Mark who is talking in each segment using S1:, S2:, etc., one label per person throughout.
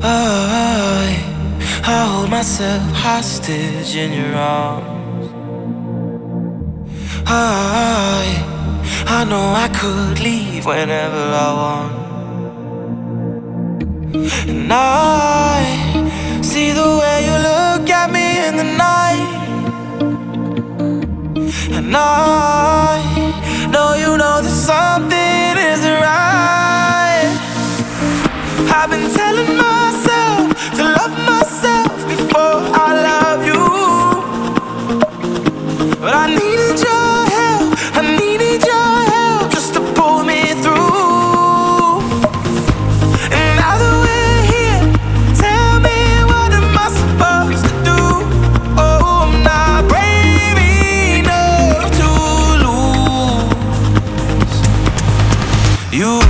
S1: I, I hold myself hostage in your arms. I, I know I could leave whenever I want. And I see the way you look at me in the night. And I know you know that something isn't right. You,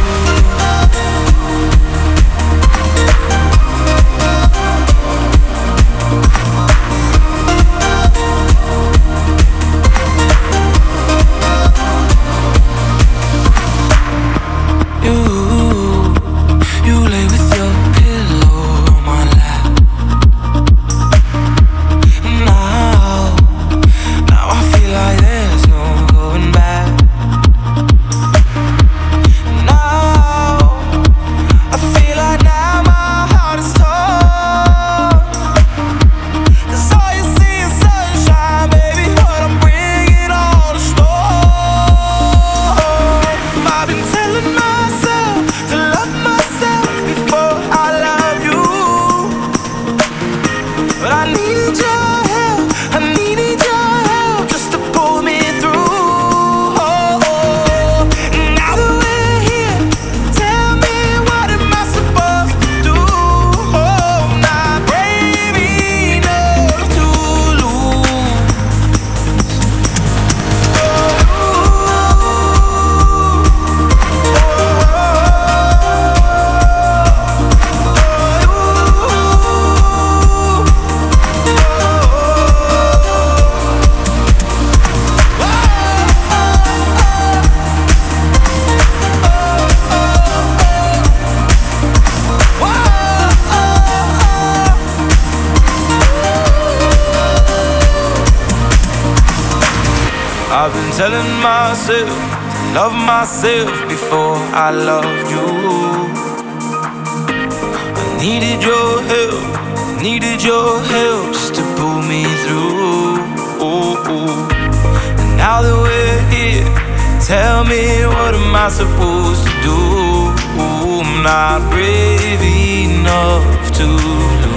S1: I've been telling myself to love myself before I loved you. I needed your help, needed your help just to pull me through. And now that we're here, tell me what am I supposed to do? I'm not brave enough to.